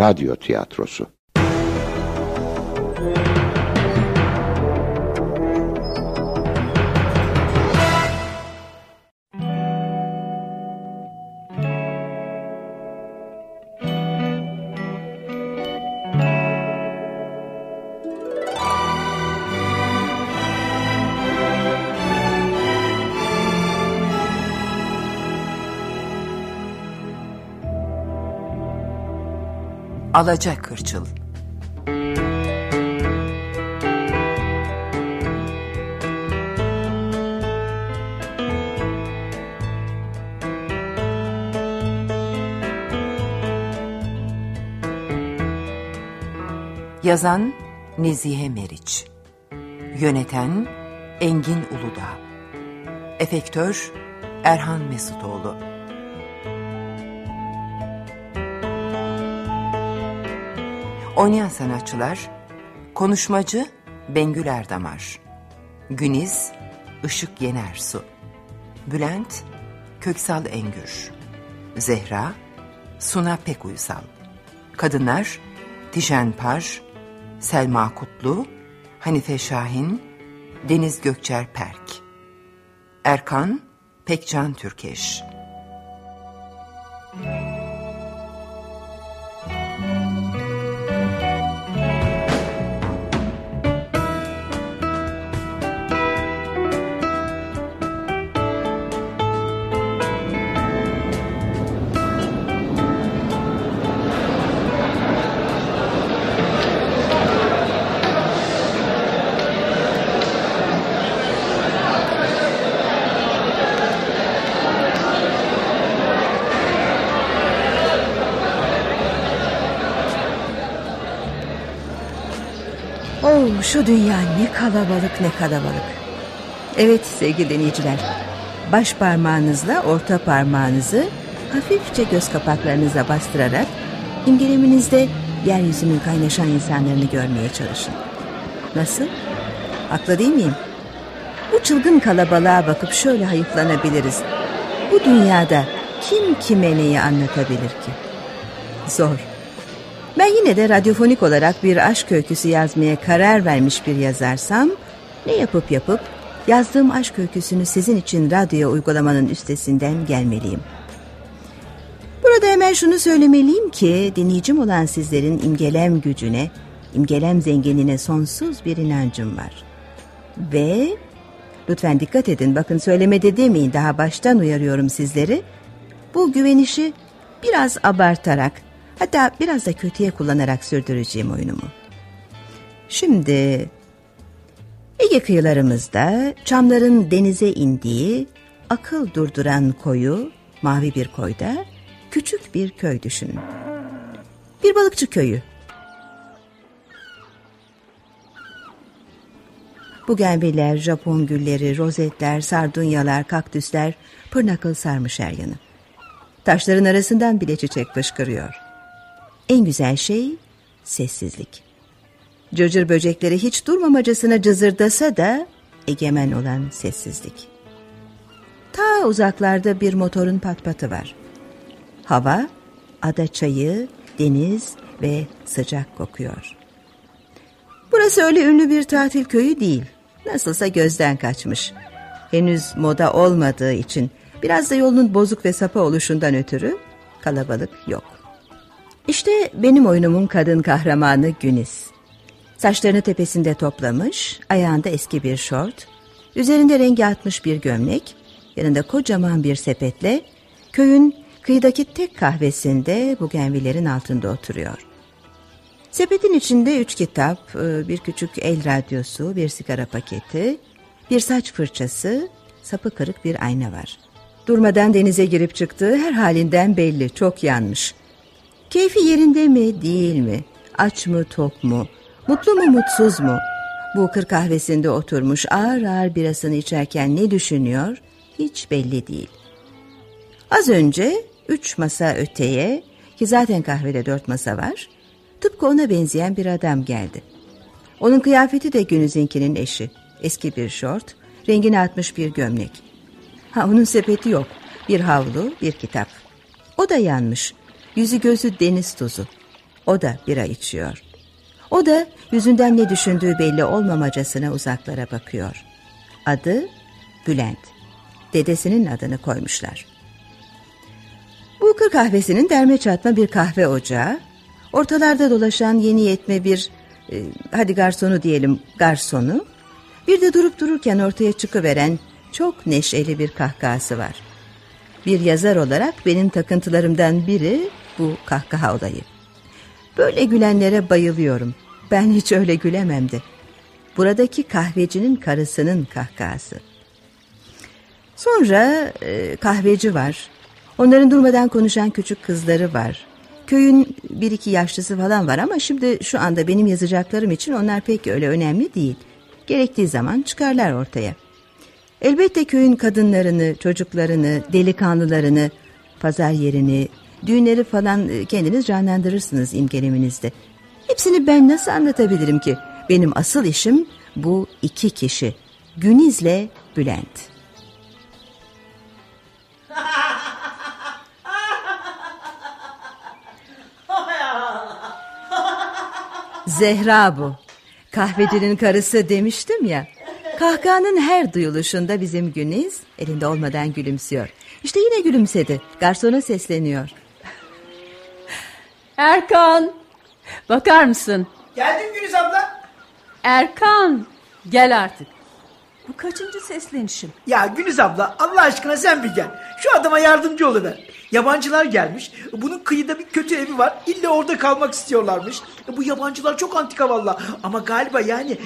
radyo tiyatrosu. Alaca Kırçıl Yazan Nezihe Meriç. Yöneten Engin Uludağ. Efektör Erhan Mesutoğlu Oynayan sanatçılar Konuşmacı Bengül Erdamar Güniz Işık Yenersu Bülent Köksal Engür Zehra Suna Pekuysal Kadınlar Tijen Par Selma Kutlu Hanife Şahin Deniz Gökçer Perk Erkan Pekcan Türkeş şu dünya ne kalabalık ne kalabalık. Evet sevgili dinleyiciler. Baş parmağınızla orta parmağınızı hafifçe göz kapaklarınıza bastırarak imgeleminizde yeryüzünün kaynaşan insanlarını görmeye çalışın. Nasıl? Haklı değil miyim? Bu çılgın kalabalığa bakıp şöyle hayıflanabiliriz. Bu dünyada kim kime neyi anlatabilir ki? Zor. Ben yine de radyofonik olarak bir aşk öyküsü yazmaya karar vermiş bir yazarsam... ...ne yapıp yapıp yazdığım aşk öyküsünü sizin için radyoya uygulamanın üstesinden gelmeliyim. Burada hemen şunu söylemeliyim ki dinleyicim olan sizlerin imgelem gücüne, imgelem zenginliğine sonsuz bir inancım var. Ve lütfen dikkat edin bakın söylemede demeyin daha baştan uyarıyorum sizleri. Bu güvenişi biraz abartarak hatta biraz da kötüye kullanarak sürdüreceğim oyunumu. Şimdi Ege kıyılarımızda çamların denize indiği, akıl durduran koyu, mavi bir koyda küçük bir köy düşünün. Bir balıkçı köyü. Bugenviler, Japon gülleri, rozetler, sardunyalar, kaktüsler pırnakıl sarmış her yanı. Taşların arasından bile çiçek fışkırıyor. En güzel şey sessizlik. Cırcır böcekleri hiç durmamacasına cızırdasa da egemen olan sessizlik. Ta uzaklarda bir motorun patpatı var. Hava, ada çayı, deniz ve sıcak kokuyor. Burası öyle ünlü bir tatil köyü değil. Nasılsa gözden kaçmış. Henüz moda olmadığı için biraz da yolun bozuk ve sapa oluşundan ötürü kalabalık yok. İşte benim oyunumun kadın kahramanı Güniz. Saçlarını tepesinde toplamış, ayağında eski bir şort, üzerinde rengi atmış bir gömlek, yanında kocaman bir sepetle köyün kıyıdaki tek kahvesinde bu genvilerin altında oturuyor. Sepetin içinde üç kitap, e, bir küçük el radyosu, bir sigara paketi, bir saç fırçası, sapı kırık bir ayna var. Durmadan denize girip çıktığı her halinden belli, çok yanmış. Keyfi yerinde mi, değil mi? Aç mı, tok mu? Mutlu mu, mutsuz mu? Bu kır kahvesinde oturmuş ağır ağır birasını içerken ne düşünüyor hiç belli değil. Az önce üç masa öteye ki zaten kahvede dört masa var tıpkı ona benzeyen bir adam geldi. Onun kıyafeti de Günüz'inkinin eşi. Eski bir şort, rengini atmış bir gömlek. Ha onun sepeti yok. Bir havlu, bir kitap. O da yanmış. Yüzü gözü deniz tuzu. O da bira içiyor. O da yüzünden ne düşündüğü belli olmamacasına uzaklara bakıyor. Adı Bülent. Dedesinin adını koymuşlar. Bu kır kahvesinin derme çatma bir kahve ocağı, ortalarda dolaşan yeni yetme bir, e, hadi garsonu diyelim garsonu, bir de durup dururken ortaya çıkıveren çok neşeli bir kahkahası var. Bir yazar olarak benim takıntılarımdan biri bu kahkaha olayı. Böyle gülenlere bayılıyorum. Ben hiç öyle gülememdi. Buradaki kahvecinin karısının kahkahası. Sonra e, kahveci var. Onların durmadan konuşan küçük kızları var. Köyün bir iki yaşlısı falan var ama şimdi şu anda benim yazacaklarım için onlar pek öyle önemli değil. Gerektiği zaman çıkarlar ortaya. Elbette köyün kadınlarını, çocuklarını, delikanlılarını, pazar yerini, düğünleri falan e, kendiniz canlandırırsınız imgeleminizde. Hepsini ben nasıl anlatabilirim ki? Benim asıl işim bu iki kişi. Güniz'le Bülent. Zehra bu. Kahvecinin karısı demiştim ya. Kahkahanın her duyuluşunda bizim Güniz elinde olmadan gülümsüyor. İşte yine gülümsedi. Garsona sesleniyor. Erkan, bakar mısın? Geldim Güliz abla. Erkan, gel artık. Bu kaçıncı seslenişim? Ya Güliz abla Allah aşkına sen bir gel. Şu adama yardımcı oluver. Yabancılar gelmiş. Bunun kıyıda bir kötü evi var. İlle orada kalmak istiyorlarmış. Bu yabancılar çok antika valla. Ama galiba yani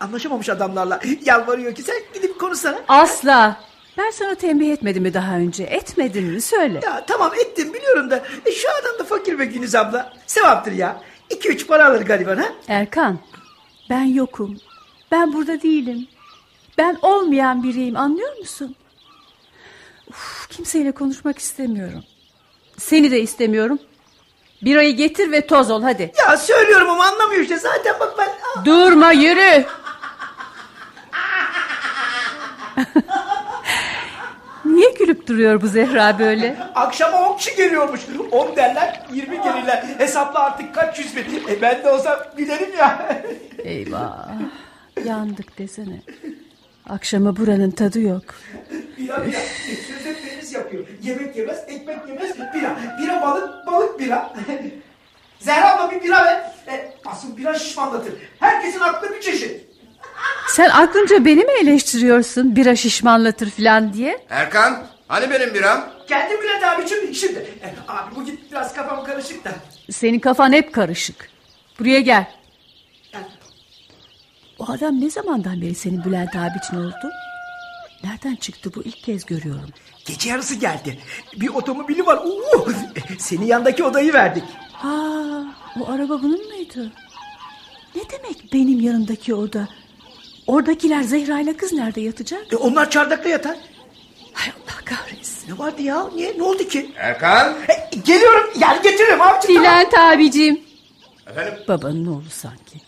anlaşamamış adamlarla. Yalvarıyor ki sen gidip konuşsana. Asla. Ben sana tembih etmedim mi daha önce? Etmedin mi? Söyle. Ya tamam ettim biliyorum da e, şu adam da fakir be Güliz abla. Sevaptır ya. İki üç para alır galiba ha. Erkan, ben yokum. Ben burada değilim. Ben olmayan biriyim anlıyor musun? Uf, kimseyle konuşmak istemiyorum. Seni de istemiyorum. Birayı getir ve toz ol hadi. Ya söylüyorum ama anlamıyor işte. Zaten bak ben... Durma yürü. Niye gülüp duruyor bu Zehra böyle? Akşama 10 kişi geliyormuş. 10 derler 20 gelirler. Hesapla artık kaç yüz bin. E ben de olsam gülerim ya. Eyvah. Yandık desene. Akşama buranın tadı yok. bira bira. Söz hep deniz yapıyor. Yemek yemez, ekmek yemez. Bira. Bira balık, balık bira. Zehra abla bir bira ver. E, asıl bira şişmanlatır. Herkesin aklı bir çeşit. Sen aklınca beni mi eleştiriyorsun bira şişmanlatır falan diye? Erkan hani benim biram? Geldim Bülent abicim. Şimdi e, abi bu git biraz kafam karışık da. Senin kafan hep karışık. Buraya gel. Yani, O adam ne zamandan beri senin Bülent abicin oldu? Nereden çıktı bu ilk kez görüyorum. gece yarısı geldi. Bir otomobili var. Oo, e, senin yandaki odayı verdik. Ha, o araba bunun muydu? Ne demek benim yanımdaki oda? Oradakiler Zehra ile kız nerede yatacak? E, onlar çardakta yatar. Hay Allah kahretsin. Ne vardı ya? Niye? Ne oldu ki? Erkan. E, geliyorum. Yer getiririm abicim. tamam. Bülent abicim. Efendim Babanın oğlu sanki.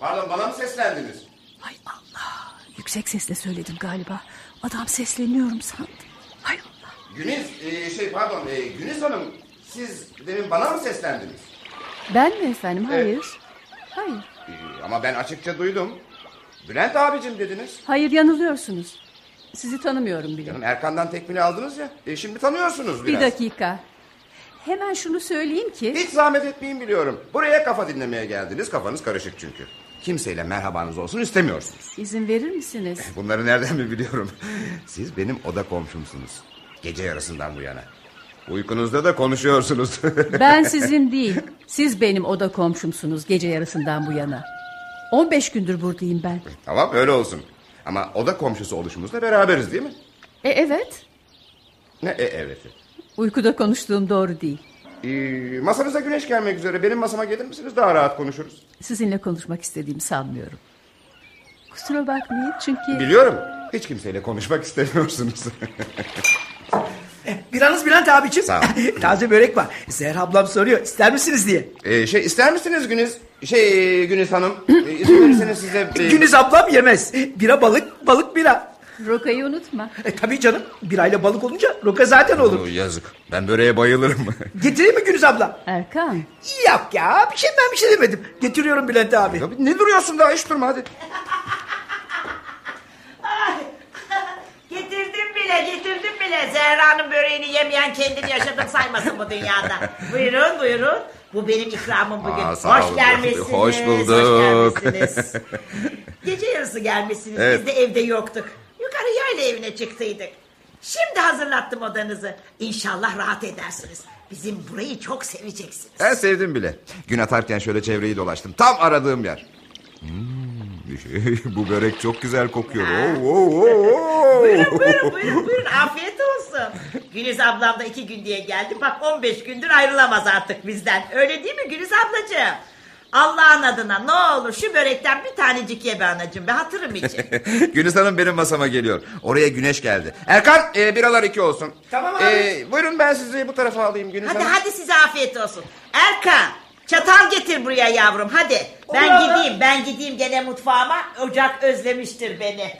pardon bana mı seslendiniz? Hay Allah. Yüksek sesle söyledim galiba. Adam sesleniyorum sandım. Hay Allah. Güniz e, şey pardon e, Güniz Hanım siz demin bana mı seslendiniz? Ben mi efendim? Hayır. Hayır. E, ama ben açıkça duydum. Bülent abicim dediniz. Hayır yanılıyorsunuz. Sizi tanımıyorum bile. Canım Erkan'dan tekmini aldınız ya. E, şimdi tanıyorsunuz Bir biraz. dakika. Hemen şunu söyleyeyim ki... Hiç zahmet etmeyin biliyorum. Buraya kafa dinlemeye geldiniz. Kafanız karışık çünkü. Kimseyle merhabanız olsun istemiyorsunuz. izin verir misiniz? Bunları nereden mi biliyorum? Siz benim oda komşumsunuz. Gece yarısından bu yana. Uykunuzda da konuşuyorsunuz. Ben sizin değil. Siz benim oda komşumsunuz gece yarısından bu yana. 15 gündür buradayım ben. tamam öyle olsun. Ama oda komşusu oluşumuzla beraberiz değil mi? E evet. Ne e, evet. Uykuda konuştuğum doğru değil. Ee, masanıza güneş gelmek üzere. Benim masama gelir misiniz? Daha rahat konuşuruz. Sizinle konuşmak istediğimi sanmıyorum. Kusura bakmayın çünkü... Biliyorum. Hiç kimseyle konuşmak istemiyorsunuz. E, biranız Bülent abicim. Sağ ol. Taze börek var. Zehra ablam soruyor. ister misiniz diye. ee, şey ister misiniz Güniz? Şey Güniz Hanım. e, izin verirseniz size... e, Güniz ablam yemez. Bira balık, balık bira. Rokayı unutma. E, tabii canım bir ayla balık olunca roka zaten olur. Oo, yazık. Ben böreğe bayılırım. Getireyim mi Gülüz abla? Erkan. Yok ya bir şey ben bir şey demedim. Getiriyorum Bülent abi. Ya ne duruyorsun daha iş durma hadi. Getirdim bile getirdim bile. Zehra'nın böreğini yemeyen kendini yaşadım saymasın bu dünyada. buyurun buyurun. Bu benim ikramım bugün. Aa, sağ hoş olun. gelmişsiniz. Hoş bulduk. Hoş gelmişsiniz. Gece yarısı gelmişsiniz. Evet. Biz de evde yoktuk. Yukarı yayla evine çıktıydık. Şimdi hazırlattım odanızı. İnşallah rahat edersiniz. Bizim burayı çok seveceksiniz. Ben sevdim bile. Gün atarken şöyle çevreyi dolaştım. Tam aradığım yer. Hmm, bu börek çok güzel kokuyor. Oo, oo, oo. Buyurun buyurun buyurun buyurun afiyet olsun. Güliz ablam da iki gün diye geldi. Bak 15 gündür ayrılamaz artık bizden. Öyle değil mi Güliz ablacığım? Allah'ın adına ne olur şu börekten bir tanecik ye be anacığım be hatırım için. Güliz Hanım benim masama geliyor. Oraya güneş geldi. Erkan e, biralar iki olsun. Tamam abi. E, buyurun ben sizi bu tarafa alayım Güliz hadi Hanım. hadi size afiyet olsun. Erkan çatal getir buraya yavrum hadi. Ben Olur gideyim ben gideyim gene mutfağıma. Ocak özlemiştir beni.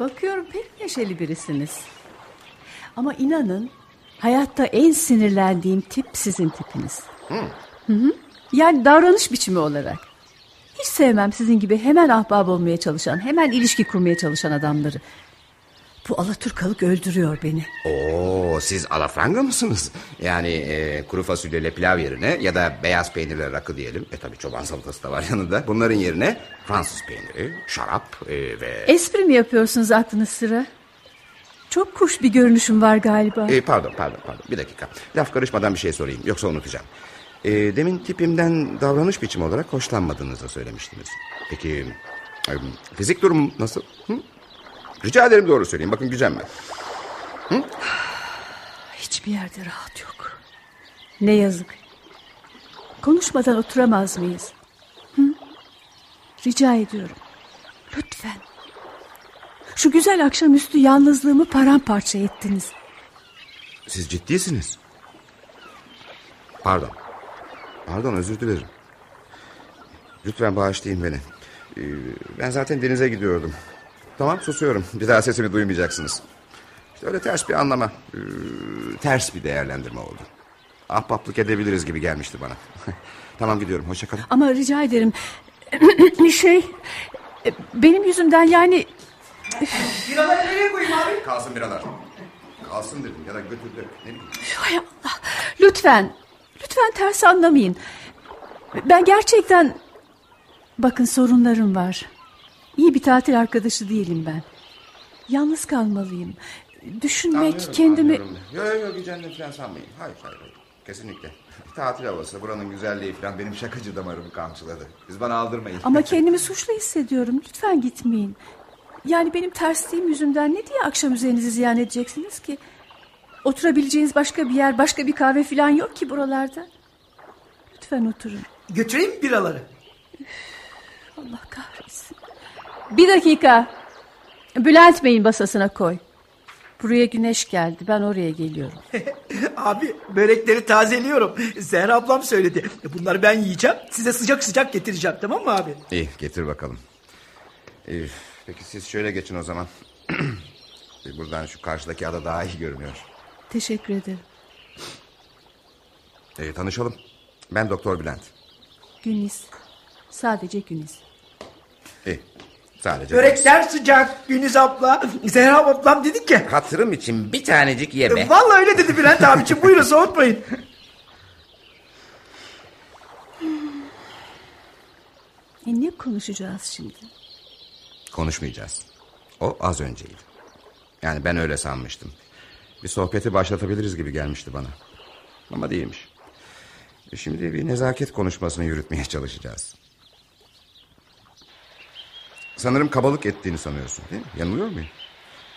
Bakıyorum pek neşeli birisiniz. Ama inanın hayatta en sinirlendiğim tip sizin tipiniz. Hı hı. Yani davranış biçimi olarak. Hiç sevmem sizin gibi hemen ahbap olmaya çalışan, hemen ilişki kurmaya çalışan adamları. Bu Alaturkalık öldürüyor beni. Oo, siz alafranga mısınız? Yani e, kuru fasulyeyle pilav yerine ya da beyaz peynirle rakı diyelim. E tabi çoban salatası da var yanında. Bunların yerine Fransız peyniri, şarap e, ve... Espri mi yapıyorsunuz aklınız sıra? Çok kuş bir görünüşüm var galiba. E, pardon pardon pardon bir dakika. Laf karışmadan bir şey sorayım yoksa unutacağım. E, demin tipimden davranış biçimi olarak hoşlanmadığınızı söylemiştiniz. Peki e, fizik durum nasıl? Hı? Rica ederim doğru söyleyin bakın gücenme. Hiçbir yerde rahat yok. Ne yazık. Konuşmadan oturamaz mıyız? Hı? Rica ediyorum. Lütfen. Şu güzel akşamüstü yalnızlığımı paramparça ettiniz. Siz ciddisiniz. Pardon. Pardon özür dilerim. Lütfen bağışlayın beni. Ee, ben zaten denize gidiyordum. Tamam susuyorum. Bir daha sesimi duymayacaksınız. İşte öyle ters bir anlama. ee, ters bir değerlendirme oldu. Ahbaplık edebiliriz gibi gelmişti bana. tamam gidiyorum. Hoşça kalın. Ama rica ederim. şey... e, Benim yüzümden yani... Biraları nereye koyayım abi? Kalsın biralar. Kalsın dedim ya da götürdü. Ne bileyim. Hay Allah. Lütfen. Lütfen ters anlamayın. Ben gerçekten... Bakın sorunlarım var. İyi bir tatil arkadaşı değilim ben. Yalnız kalmalıyım. Düşünmek, Anlıyorum, kendimi... anlıyorum. Yok yok yok gücendim falan sanmayın. Hayır hayır hayır. Kesinlikle. Tatil havası buranın güzelliği falan benim şakacı damarımı kamçıladı. Biz bana aldırmayın. Ama kendimi suçlu hissediyorum. Lütfen gitmeyin. Yani benim tersliğim yüzünden ne diye akşam üzerinizi ziyan edeceksiniz ki? Oturabileceğiniz başka bir yer, başka bir kahve falan yok ki buralarda. Lütfen oturun. Götüreyim mi biraları? Allah kahretsin. Bir dakika. Bülent Bey'in basasına koy. Buraya güneş geldi. Ben oraya geliyorum. Abi börekleri tazeliyorum. Zehra ablam söyledi. Bunları ben yiyeceğim. Size sıcak sıcak getireceğim tamam mı abi? İyi getir bakalım. İyi, peki siz şöyle geçin o zaman. Buradan şu karşıdaki ada daha iyi görünüyor. Teşekkür ederim. İyi, tanışalım. Ben Doktor Bülent. Güniz. Sadece Güniz. İyi. Sadece Börekler sıcak Güniz abla. Zehra ablam dedi ki. hatırım için bir tanecik yeme. Vallahi öyle dedi Bülent abiciğim. Buyurun soğutmayın. E ne konuşacağız şimdi? Konuşmayacağız. O az önceydi. Yani ben öyle sanmıştım. Bir sohbeti başlatabiliriz gibi gelmişti bana. Ama değilmiş. E Şimdi bir nezaket konuşmasını yürütmeye çalışacağız. Sanırım kabalık ettiğini sanıyorsun değil mi? Yanılıyor muyum?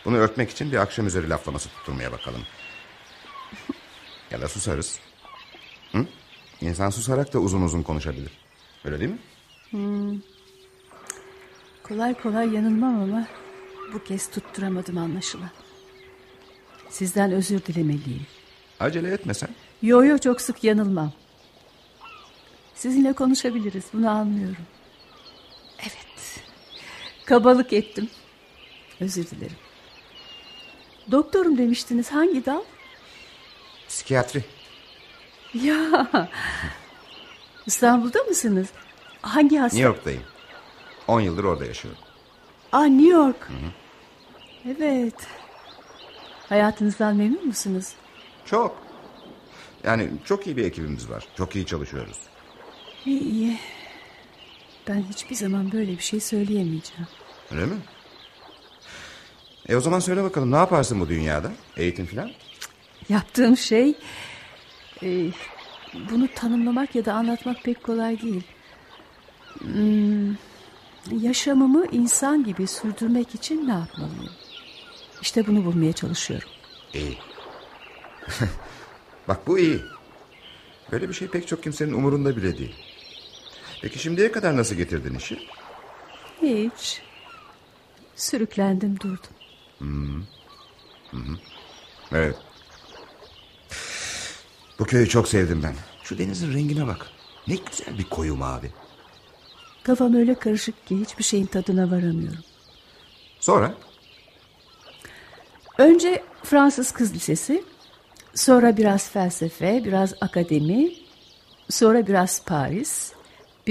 Bunu örtmek için bir akşam üzeri laflaması tutturmaya bakalım. ya da susarız. Hı? İnsan susarak da uzun uzun konuşabilir. Öyle değil mi? Kolay kolay yanılmam ama bu kez tutturamadım anlaşılan. Sizden özür dilemeliyim. Acele etme sen. Yo yo çok sık yanılmam. Sizinle konuşabiliriz bunu anlıyorum. Kabalık ettim. Özür dilerim. Doktorum demiştiniz hangi dal? Psikiyatri. Ya İstanbul'da mısınız? Hangi hasta? New York'tayım. 10 yıldır orada yaşıyorum. Aa New York. Evet. Hayatınızdan memnun musunuz? Çok. Yani çok iyi bir ekibimiz var. Çok iyi çalışıyoruz. İyi iyi. Ben hiçbir zaman böyle bir şey söyleyemeyeceğim. Öyle mi? E o zaman söyle bakalım ne yaparsın bu dünyada? Eğitim falan? Yaptığım şey... e, bunu tanımlamak ya da anlatmak pek kolay değil. Hmm, yaşamımı insan gibi sürdürmek için ne yapmalıyım? İşte bunu bulmaya çalışıyorum. İyi. Bak bu iyi. Böyle bir şey pek çok kimsenin umurunda bile değil. Peki şimdiye kadar nasıl getirdin işi? Hiç. Sürüklendim durdum. Evet. Bu köyü çok sevdim ben. Şu denizin rengine bak. Ne güzel bir koyu mavi. Kafam öyle karışık ki hiçbir şeyin tadına varamıyorum. Sonra? Önce Fransız Kız Lisesi, sonra biraz felsefe, biraz akademi, sonra biraz Paris,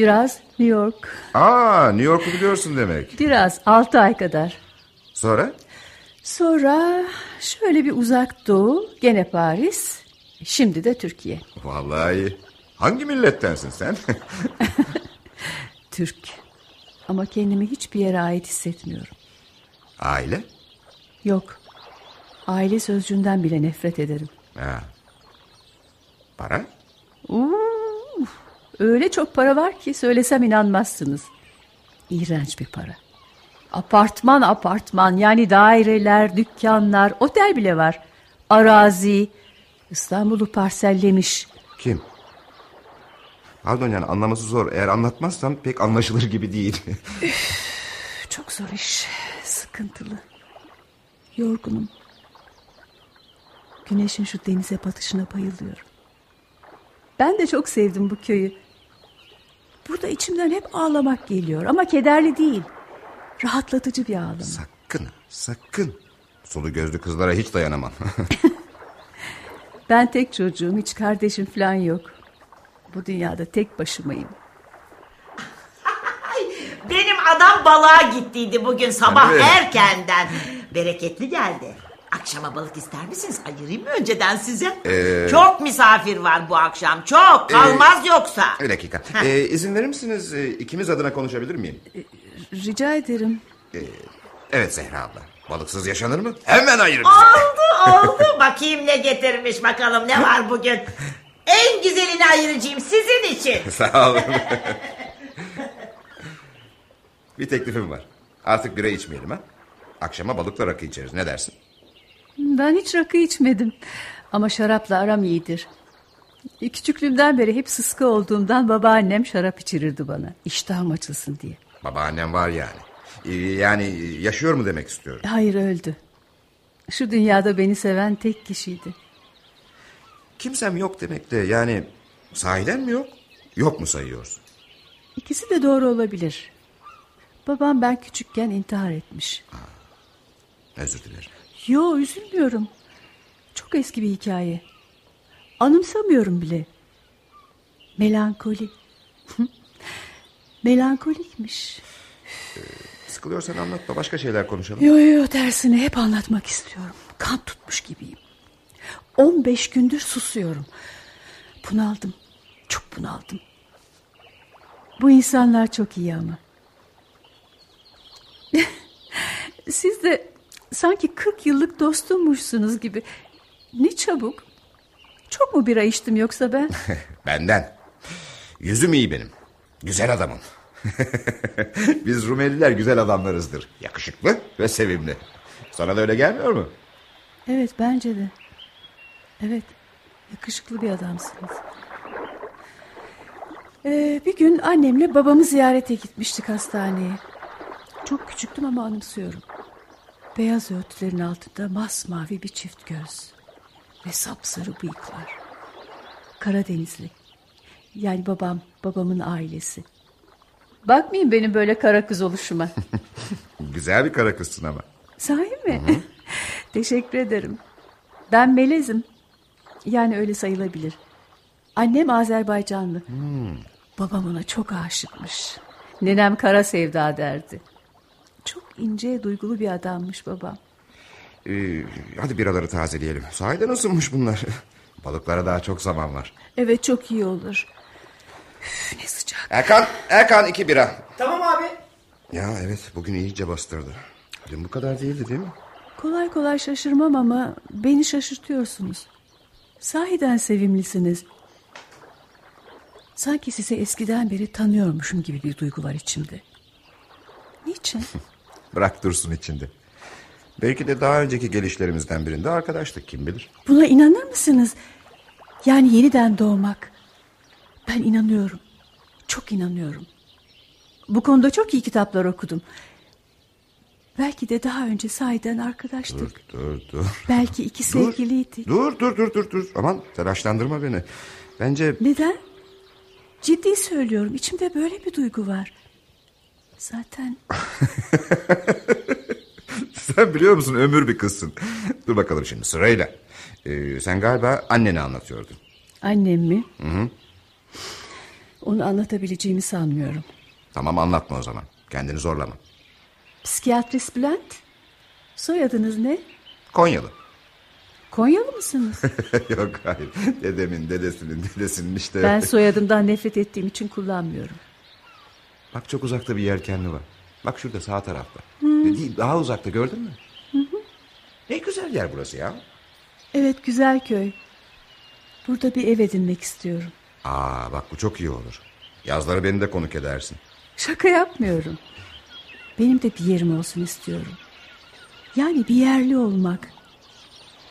biraz New York, Aa New York'u biliyorsun demek. biraz altı ay kadar. Sonra? Sonra şöyle bir uzak doğu, gene Paris, şimdi de Türkiye. Vallahi. Hangi millettensin sen? Türk. Ama kendimi hiçbir yere ait hissetmiyorum. Aile? Yok. Aile sözcüğünden bile nefret ederim. Ha. Para? Uuu, öyle çok para var ki söylesem inanmazsınız. İğrenç bir para. Apartman apartman yani daireler, dükkanlar, otel bile var. Arazi, İstanbul'u parsellemiş. Kim? Pardon yani anlaması zor. Eğer anlatmazsam pek anlaşılır gibi değil. Çok zor iş, sıkıntılı. Yorgunum. Güneşin şu denize batışına bayılıyorum. Ben de çok sevdim bu köyü. Burada içimden hep ağlamak geliyor ama kederli değil. Rahatlatıcı bir ağlama. sakın, sakın. Sulu gözlü kızlara hiç dayanamam. Ben tek çocuğum, hiç kardeşim falan yok. Bu dünyada tek başımayım. Benim adam balığa gittiydi bugün sabah mi? erkenden. Bereketli geldi. Akşama balık ister misiniz? Ayırayım mı önceden size? Ee, Çok misafir var bu akşam. Çok. Kalmaz yoksa. Bir dakika. Ee, izin verir misiniz? Ee, ikimiz adına konuşabilir miyim? Rica ederim. Evet Zehra abla. Balıksız yaşanır mı? Hemen ayır bizi. Oldu oldu. Bakayım ne getirmiş bakalım ne var bugün. En güzelini ayıracağım sizin için. Sağ olun. bir teklifim var. Artık bira içmeyelim ha. Akşama balıkla rakı içeriz. Ne dersin? Ben hiç rakı içmedim. Ama şarapla aram iyidir. Küçüklüğümden beri hep sıska olduğumdan babaannem şarap içirirdi bana. İştahım açılsın diye. Babaannem var yani. Ee, yani yaşıyor mu demek istiyorum. Hayır öldü. Şu dünyada beni seven tek kişiydi. Kimsem yok demek de yani sahiden mi yok? Yok mu sayıyorsun? İkisi de doğru olabilir. Babam ben küçükken intihar etmiş. Özür dilerim. Yo üzülmüyorum. Çok eski bir hikaye. Anımsamıyorum bile. Melankoli. Melankolikmiş. Sıkılıyorsan anlatma başka şeyler konuşalım. Yo yo tersine hep anlatmak istiyorum. Kan tutmuş gibiyim. 15 gündür susuyorum. Bunaldım. Çok bunaldım. Bu insanlar çok iyi ama. Siz de sanki 40 yıllık dostummuşsunuz gibi. Ne çabuk. Çok mu bira içtim yoksa ben? Benden. Yüzüm iyi benim. Güzel adamım. Biz Rumeliler güzel adamlarızdır. Yakışıklı ve sevimli. Sana da öyle gelmiyor mu? Evet bence de. Evet yakışıklı bir adamsınız. Ee, bir gün annemle babamı ziyarete gitmiştik hastaneye. Çok küçüktüm ama anımsıyorum. Beyaz örtülerin altında masmavi bir çift göz. Ve sapsarı bıyıklar. Karadenizli. Yani babam, babamın ailesi. Bakmayın benim böyle kara kız oluşuma. Güzel bir kara kızsın ama. Sahi mi? Teşekkür ederim. Ben melezim. Yani öyle sayılabilir. Annem Azerbaycanlı. Babam ona çok aşıkmış. Nenem kara sevda derdi. İnce, duygulu bir adammış babam. Ee, hadi biraları tazeleyelim. Sahiden ısınmış bunlar. Balıklara daha çok zaman var. Evet çok iyi olur. Üf, ne sıcak. Erkan, Erkan iki bira. Tamam abi. Ya evet bugün iyice bastırdı. Dün bu kadar değildi değil mi? Kolay kolay şaşırmam ama beni şaşırtıyorsunuz. Sahiden sevimlisiniz. Sanki sizi eskiden beri tanıyormuşum gibi bir duygu var içimde. Niçin? Bırak dursun içinde. Belki de daha önceki gelişlerimizden birinde arkadaştık kim bilir. Buna inanır mısınız? Yani yeniden doğmak. Ben inanıyorum. Çok inanıyorum. Bu konuda çok iyi kitaplar okudum. Belki de daha önce sahiden arkadaştık. Dur dur dur. Belki iki sevgiliydik. Dur dur dur dur dur. Aman telaşlandırma beni. Bence Neden? Ciddi söylüyorum. İçimde böyle bir duygu var. Zaten sen biliyor musun ömür bir kızsın. Dur bakalım şimdi sırayla. Ee, sen galiba anneni anlatıyordun. annem mi? Onu anlatabileceğimi sanmıyorum. Tamam anlatma o zaman. Kendini zorlama. Psikiyatrist Bülent. Soyadınız ne? Konyalı. Konyalı mısınız? Yok hayır. Dedemin dedesinin dedesinin işte. Ben soyadımdan nefret ettiğim için kullanmıyorum. Bak çok uzakta bir yelkenli var. Bak şurada sağ tarafta. Değil, daha uzakta gördün mü? Ne güzel yer burası ya. Evet güzel köy. Burada bir ev edinmek istiyorum. Aa bak bu çok iyi olur. Yazları beni de konuk edersin. Şaka yapmıyorum. Benim de bir yerim olsun istiyorum. Yani bir yerli olmak.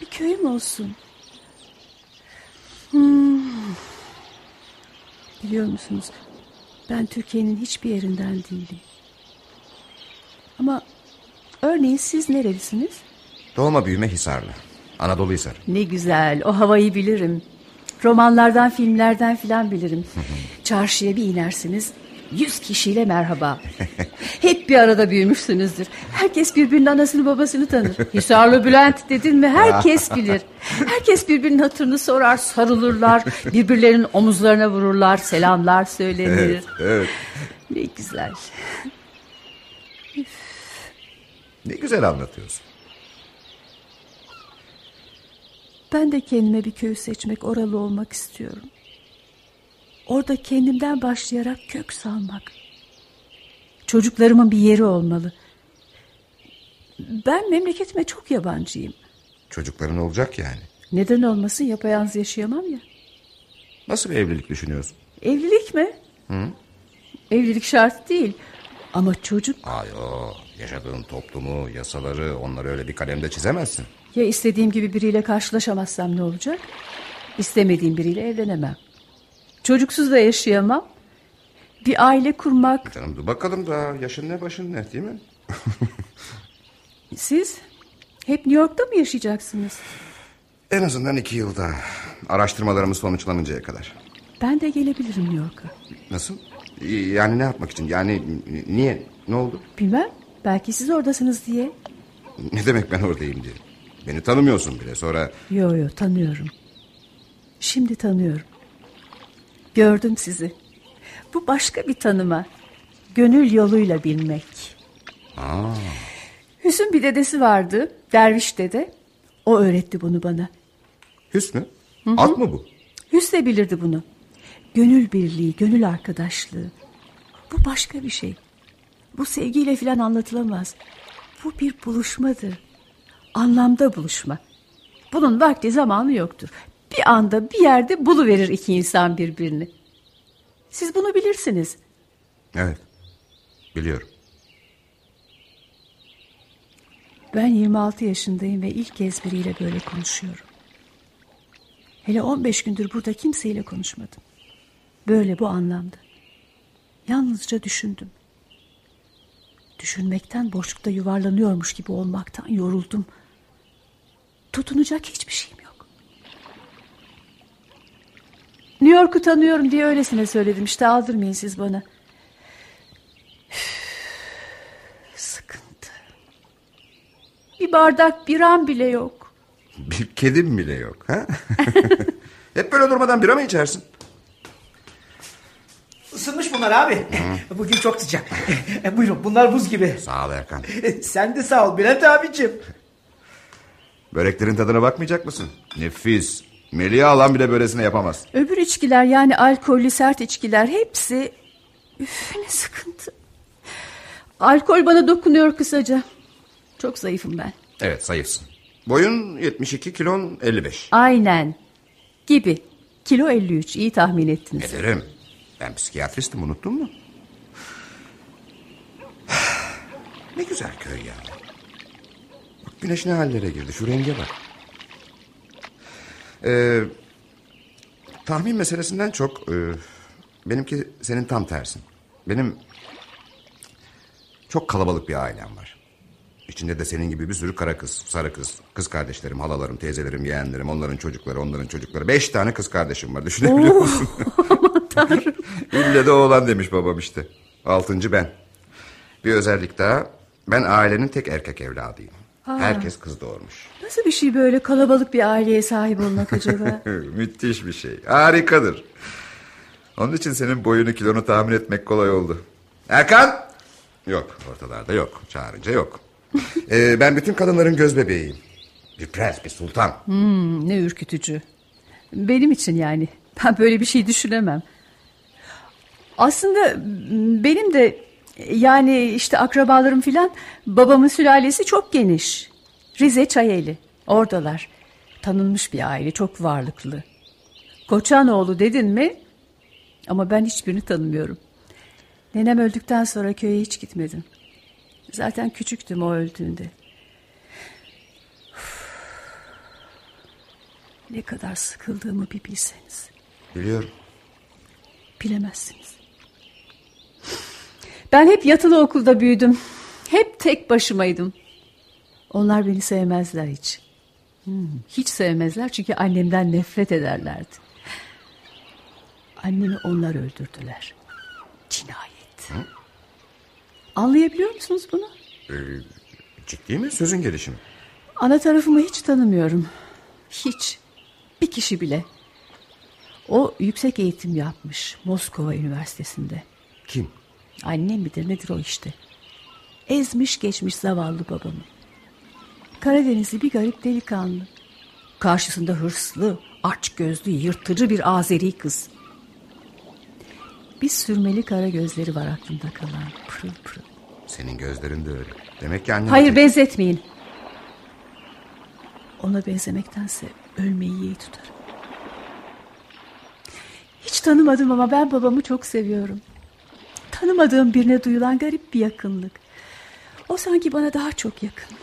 Bir köyüm olsun. Hmm. Biliyor musunuz? Ben Türkiye'nin hiçbir yerinden değilim. Ama örneğin siz nerelisiniz? Doğma büyüme Hisarlı. Anadolu Hisarı. Ne güzel, o havayı bilirim. Romanlardan, filmlerden filan bilirim. Çarşıya bir inersiniz, yüz kişiyle merhaba. Hep bir arada büyümüşsünüzdür. Herkes birbirinin anasını babasını tanır. Hisarlı Bülent dedin mi herkes bilir. Herkes birbirinin hatırını sorar, sarılırlar. Birbirlerinin omuzlarına vururlar, selamlar söylenir. Evet, evet. Ne güzel. Ne güzel anlatıyorsun. Ben de kendime bir köy seçmek, oralı olmak istiyorum. Orada kendimden başlayarak kök salmak. Çocuklarımın bir yeri olmalı. Ben memleketime çok yabancıyım. Çocukların olacak yani. Neden olmasın yapayalnız yaşayamam ya. Nasıl bir evlilik düşünüyorsun? Evlilik mi? Evlilik şart değil. Ama çocuk Ay o yaşadığın toplumu, yasaları onları öyle bir kalemde çizemezsin. ya istediğim gibi biriyle karşılaşamazsam ne olacak? İstemediğim biriyle evlenemem. Çocuksuz da yaşayamam. Bir aile kurmak. Canım dur bakalım da yaşın ne başın ne değil mi? Siz hep New York'ta mı yaşayacaksınız? En azından iki yılda. Araştırmalarımız sonuçlanıncaya kadar. Ben de gelebilirim New York'a. Nasıl? Yani ne yapmak için? Yani niye? Ne oldu? Bilmem. Belki siz oradasınız diye. Ne demek ben oradayım diye. Beni tanımıyorsun bile. Sonra Yo yo tanıyorum. Şimdi tanıyorum. Gördüm sizi. Bu başka bir tanıma. Gönül yoluyla bilmek. Aa, Hüsnü bir dedesi vardı. Derviş dede. O öğretti bunu bana. Hüsnü. At mı bu? Hüsnü bilirdi bunu. Gönül birliği, gönül arkadaşlığı. Bu başka bir şey. Bu sevgiyle filan anlatılamaz. Bu bir buluşmadır. Anlamda buluşma. Bunun vakti zamanı yoktur. Bir anda bir yerde buluverir iki insan birbirini. Siz bunu bilirsiniz. Evet. Biliyorum. Ben 26 yaşındayım ve ilk kez biriyle böyle konuşuyorum. Hele 15 gündür burada kimseyle konuşmadım. Böyle bu anlamda. Yalnızca düşündüm. Düşünmekten boşlukta yuvarlanıyormuş gibi olmaktan yoruldum. Tutunacak hiçbir şeyim yok. New York'u tanıyorum diye öylesine söyledim. İşte aldırmayın siz bana. Üf, Sıkıntı. bardak biram bile yok. Bir kedim bile yok. Ha? Hep böyle durmadan bira mı içersin? Isınmış bunlar abi. Bugün çok sıcak. Buyurun bunlar buz gibi. Sağ ol Erkan. Sen de sağ ol Bülent abicim. Böreklerin tadına bakmayacak mısın? Nefis. Melih alan bile böylesine yapamaz. Öbür içkiler yani alkollü sert içkiler hepsi... Üf ne sıkıntı. Alkol bana dokunuyor kısaca. Çok zayıfım ben. Evet zayıfsın. Boyun 72 kilon 55. Aynen. Gibi. Kilo 53 iyi tahmin ettiniz. Ederim. Ben psikiyatristim unuttun mu? ne güzel köy ya. Bak güneş ne hallere girdi şu renge bak. Ee, tahmin meselesinden çok... E, benimki senin tam tersin. Benim çok kalabalık bir ailem var. İçinde de senin gibi bir sürü kara kız, sarı kız, kız kardeşlerim, halalarım, teyzelerim, yeğenlerim, onların çocukları, onların çocukları. Beş tane kız kardeşim var düşünebiliyor musun? Tanrım. İlle de oğlan demiş babam işte. Altıncı ben. Bir özellik daha. Ben ailenin tek erkek evladıyım. Herkes kız doğurmuş. Nasıl bir şey böyle kalabalık bir aileye sahip olmak acaba? Müthiş bir şey. Harikadır. Onun için senin boyunu kilonu tahmin etmek kolay oldu. Erkan! Yok ortalarda yok. Çağırınca yok. Ee, ben bütün kadınların göz bebeğiyim. Bir prens bir sultan. Hmm, ne ürkütücü. Benim için yani. Ben böyle bir şey düşünemem. Aslında benim de yani işte akrabalarım filan babamın sülalesi çok geniş. Rize Çayeli. Oradalar. Tanınmış bir aile çok varlıklı. Koçanoğlu dedin mi? Ama ben hiçbirini tanımıyorum. Nenem öldükten sonra köye hiç gitmedim. Zaten küçüktüm o öldüğünde. Ne kadar sıkıldığımı bir bilseniz. Biliyorum. Bilemezsiniz. Ben hep yatılı okulda büyüdüm. Hep tek başımaydım. Onlar beni sevmezler hiç. Hmm, hiç sevmezler çünkü annemden nefret ederlerdi. Annemi onlar öldürdüler. Cinayet. Anlayabiliyor musunuz bunu? Ee, ciddi mi sözün gelişimi? Ana tarafımı hiç tanımıyorum. Hiç. Bir kişi bile. O yüksek eğitim yapmış Moskova Üniversitesi'nde. Kim? Annem midir nedir o işte. Ezmiş geçmiş zavallı babamı. Karadenizli bir garip delikanlı. Karşısında hırslı, aç gözlü, yırtıcı bir Azeri kız. Bir sürmeli kara gözleri var aklımda kalan. Pırıl pırıl. Senin gözlerin de öyle. Demek ki annen... Hayır benzetmeyin. Ona benzemektense ölmeyi iyi tutarım. Hiç tanımadım ama ben babamı çok seviyorum. Tanımadığım birine duyulan garip bir yakınlık. O sanki bana daha çok yakın.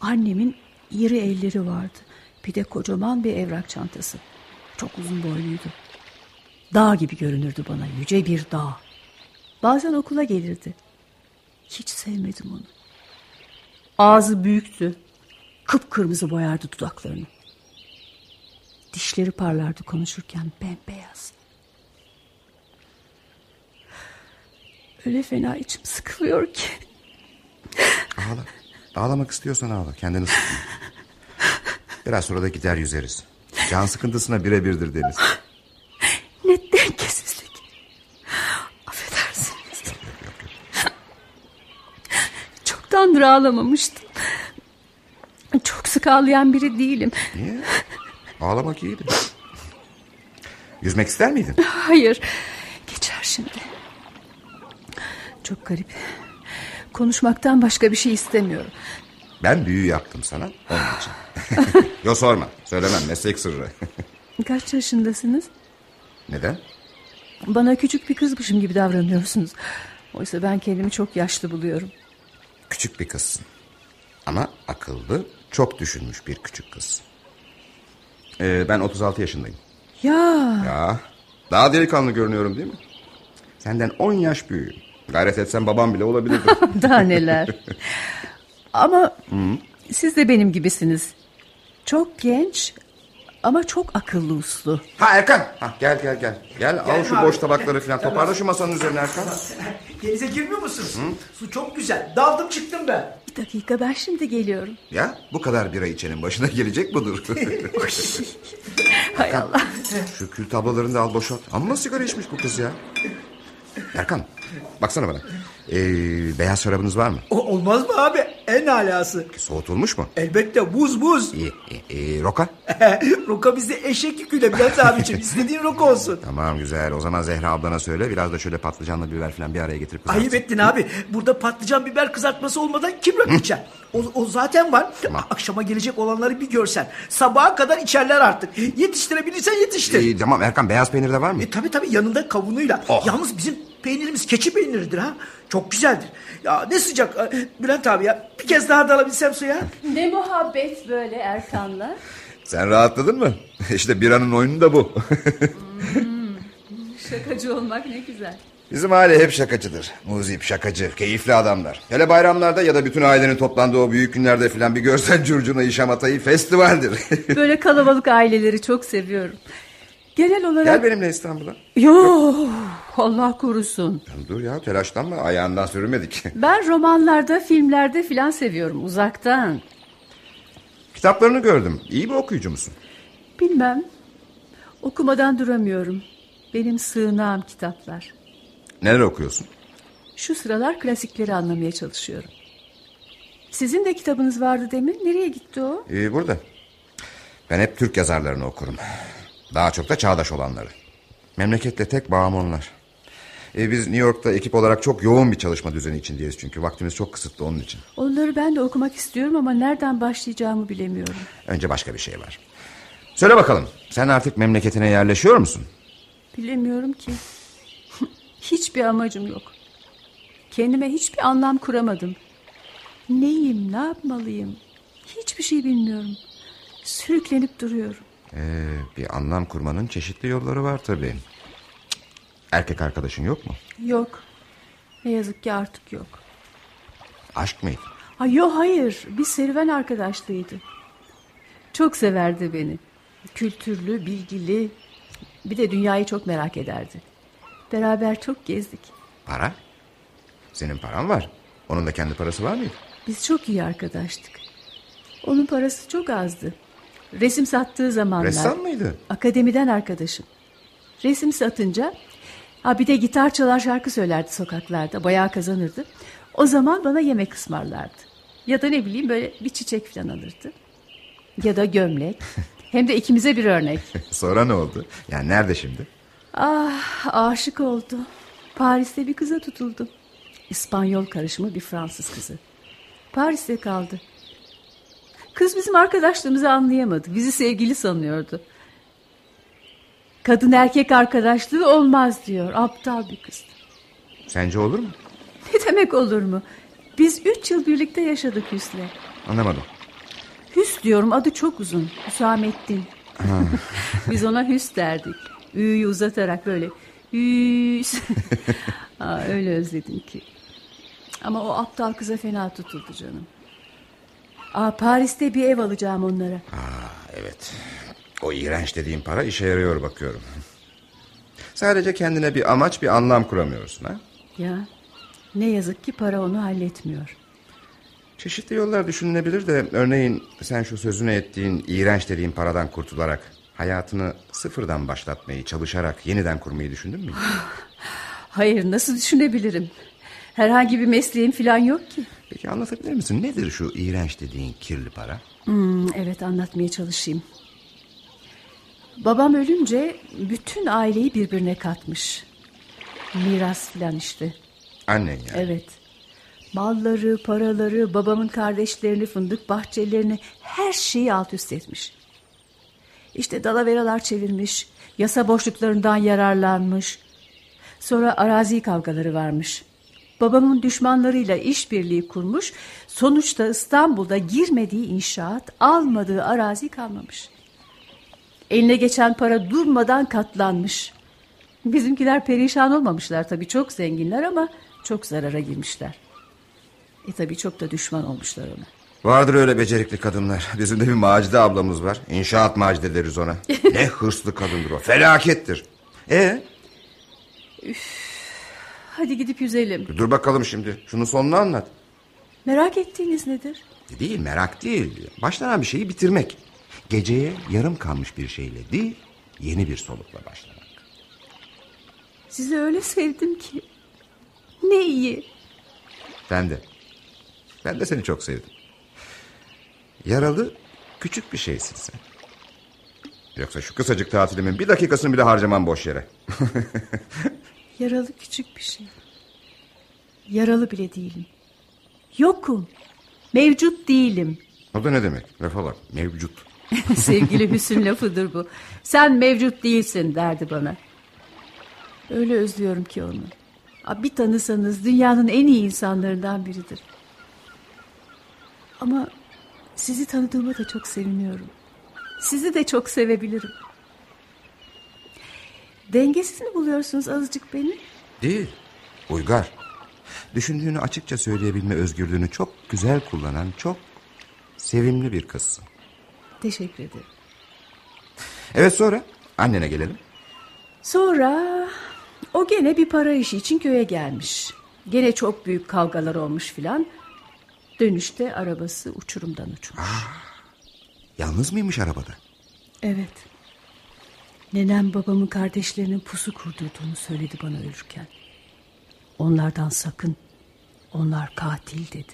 Annemin iri elleri vardı. Bir de kocaman bir evrak çantası. Çok uzun boyluydu. Dağ gibi görünürdü bana. Yüce bir dağ. Bazen okula gelirdi. Hiç sevmedim onu. Ağzı büyüktü. Kıpkırmızı boyardı dudaklarını. Dişleri parlardı konuşurken bembeyaz. Öyle fena içim sıkılıyor ki. Ağla. Ağlamak istiyorsan ağla. Kendini sıkma. Biraz sonra da gider yüzeriz. Can sıkıntısına birebirdir deniz. Ne dengesizlik. Affedersiniz. Çoktandır ağlamamıştım. Çok sık ağlayan biri değilim. Niye? Ağlamak iyidir. Yüzmek ister miydin? Hayır. Geçer şimdi. Çok garip. Konuşmaktan başka bir şey istemiyorum. Ben büyü yaptım sana onun için. Yo sorma. Söylemem meslek sırrı. Kaç yaşındasınız? Neden? Bana küçük bir kızmışım gibi davranıyorsunuz. Oysa ben kendimi çok yaşlı buluyorum. Küçük bir kızsın. Ama akıllı, çok düşünmüş bir küçük kız. Ee, ben 36 yaşındayım. Ya Ya, daha delikanlı görünüyorum değil mi? Senden 10 yaş büyüğüm. Gayret etsem babam bile olabilirdi. daha neler. Ama siz de benim gibisiniz. Çok genç ama çok akıllı uslu. Ha Erkan. Ha, gel gel gel. Gel al Gel şu abi. boş tabakları falan. Toparla şu masanın üzerine Erkan. Denize girmiyor musunuz? Su çok güzel. Daldım çıktım ben. Bir dakika ben şimdi geliyorum. Ya bu kadar bira içenin başına gelecek budur. Hay Allah. şu kül tablolarını da al boşalt. Amma sigara içmiş bu kız ya. Erkan baksana bana. Ee, beyaz şarabınız var mı? O, olmaz mı abi? En alası. Soğutulmuş mu? Elbette buz buz. İyi. iyi, iyi. Roka? roka bizde eşek yüküyle Bülent abicim. İstediğin roka olsun. Tamam güzel. O zaman Zehra ablana söyle. Biraz da şöyle patlıcanlı biber falan bir araya getirip kızartsın. Ayıp ettin abi. Burada patlıcan biber kızartması olmadan kim rakı içer? O, o zaten var. Tamam. Akşama gelecek olanları bir görsen. Sabaha kadar içerler artık. Yetiştirebilirsen yetiştir. İyi, tamam Erkan beyaz peynir de var mı? E tabi tabi yanında kavunuyla. Oh. Yalnız bizim peynirimiz keçi peyniridir ha. Çok güzeldir. Ya ne sıcak. Ee, Bülent abi ya bir kez daha dalabilsem suya. Ne muhabbet böyle Erkan'la. Sen rahatladın mı? İşte biranın oyunu da bu. Şakacı olmak ne güzel. Bizim aile hep şakacıdır. Muzip, şakacı, keyifli adamlar. Hele bayramlarda ya da bütün ailenin toplandığı o büyük günlerde filan bir görsen curcuna işamatayı festivaldir. Böyle kalabalık aileleri çok seviyorum. Genel olarak... Gel benimle İstanbul'a. Yo, Allah korusun. Dur ya telaşlanma ayağından sürünmedik. Ben romanlarda, filmlerde filan seviyorum uzaktan. Kitaplarını gördüm. İyi bir okuyucu musun? Bilmem. Okumadan duramıyorum. Benim sığınağım kitaplar. Neler okuyorsun? Şu sıralar klasikleri anlamaya çalışıyorum. Sizin de kitabınız vardı demin. Nereye gitti o? Ee, burada. Ben hep Türk yazarlarını okurum. Daha çok da çağdaş olanları. Memleketle tek bağım onlar. Ee, biz New York'ta ekip olarak çok yoğun bir çalışma düzeni içindeyiz çünkü. Vaktimiz çok kısıtlı onun için. Onları ben de okumak istiyorum ama nereden başlayacağımı bilemiyorum. Önce başka bir şey var. Söyle bakalım sen artık memleketine yerleşiyor musun? Bilemiyorum ki. Hiçbir amacım yok. Kendime hiçbir anlam kuramadım. Neyim, ne yapmalıyım? Hiçbir şey bilmiyorum. Sürüklenip duruyorum. Ee, bir anlam kurmanın çeşitli yolları var tabii. Erkek arkadaşın yok mu? Yok. Ne yazık ki artık yok. Aşk mıydı? Ha, yok hayır. Bir serüven arkadaşlığıydı. Çok severdi beni. Kültürlü, bilgili. Bir de dünyayı çok merak ederdi. Beraber çok gezdik. Para? Senin paran var. Onun da kendi parası var mıydı? Biz çok iyi arkadaştık. Onun parası çok azdı. Resim sattığı zamanlar. Ressam mıydı? Akademiden arkadaşım. Resim satınca ha bir de gitar çalar şarkı söylerdi sokaklarda. Bayağı kazanırdı. O zaman bana yemek ısmarlardı. Ya da ne bileyim böyle bir çiçek falan alırdı. Ya da gömlek. Hem de ikimize bir örnek. Sonra ne oldu? Yani nerede şimdi? Ah aşık oldu. Paris'te bir kıza tutuldu. İspanyol karışımı bir Fransız kızı. Paris'te kaldı. Kız bizim arkadaşlığımızı anlayamadı. Bizi sevgili sanıyordu. Kadın erkek arkadaşlığı olmaz diyor. Aptal bir kız. Sence olur mu? Ne demek olur mu? Biz üç yıl birlikte yaşadık Hüs'le. Anlamadım. Hüs diyorum adı çok uzun. Hüsamettin. Biz ona Hüs derdik. Ü'yü uzatarak böyle. Hüs. Aa, öyle özledim ki. Ama o aptal kıza fena tutuldu canım. Aa, Paris'te bir ev alacağım onlara. Evet. O iğrenç dediğim para işe yarıyor bakıyorum. Sadece kendine bir amaç bir anlam kuramıyorsun ha? Ya ne yazık ki para onu halletmiyor. Çeşitli yollar düşünülebilir de örneğin sen şu sözünü ettiğin iğrenç dediğin paradan kurtularak hayatını sıfırdan başlatmayı çalışarak yeniden kurmayı düşündün mü? Hayır nasıl düşünebilirim? Herhangi bir mesleğim falan yok ki. Peki anlatabilir misin? Nedir şu iğrenç dediğin kirli para? Hmm, evet anlatmaya çalışayım. Babam ölünce bütün aileyi birbirine katmış. Miras falan işte. Annen yani. Evet. Malları, paraları, babamın kardeşlerini, fındık bahçelerini her şeyi alt üst etmiş. İşte dalaveralar çevirmiş, yasa boşluklarından yararlanmış. Sonra arazi kavgaları varmış. Babamın düşmanlarıyla işbirliği kurmuş. Sonuçta İstanbul'da girmediği inşaat, almadığı arazi kalmamış. Eline geçen para durmadan katlanmış. Bizimkiler perişan olmamışlar tabii çok zenginler ama çok zarara girmişler. E tabii çok da düşman olmuşlar ona. Vardır öyle becerikli kadınlar. Bizim de bir Macide ablamız var. İnşaat Macide deriz ona. ne hırslı kadındır o. Felakettir. E Hadi gidip yüzelim. dur bakalım şimdi. Şunun sonunu anlat. Merak ettiğiniz nedir? Değil merak değil. Başlanan bir şeyi bitirmek. Geceye yarım kalmış bir şeyle değil, yeni bir solukla başlamak. Sizi öyle sevdim ki. Ne iyi. Ben de. Ben de seni çok sevdim. Yaralı küçük bir şeysin sen. Yoksa şu kısacık tatilimin bir dakikasını bile harcamam boş yere. Yaralı küçük bir şey. Yaralı bile değilim. Yokum. Mevcut değilim. o da ne demek? Lafa bak mevcut. Sevgili Hüsnü lafıdır bu. Sen mevcut değilsin derdi bana. Öyle özlüyorum ki onu. Bir tanısanız dünyanın en iyi insanlarından biridir. Ama sizi tanıdığıma da çok seviniyorum. Sizi de çok sevebilirim. Dengesiz mi buluyorsunuz azıcık beni? Değil. Uygar. Düşündüğünü açıkça söyleyebilme özgürlüğünü çok güzel kullanan çok sevimli bir kızsın. Teşekkür ederim. Evet sonra annene gelelim. Sonra o gene bir para işi için köye gelmiş. Gene çok büyük kavgalar olmuş filan. Dönüşte arabası uçurumdan uçmuş. Yalnız mıymış arabada? Evet. Nenem babamın kardeşlerinin pusu kurdurduğunu söyledi bana ölürken. Onlardan sakın. Onlar katil dedi.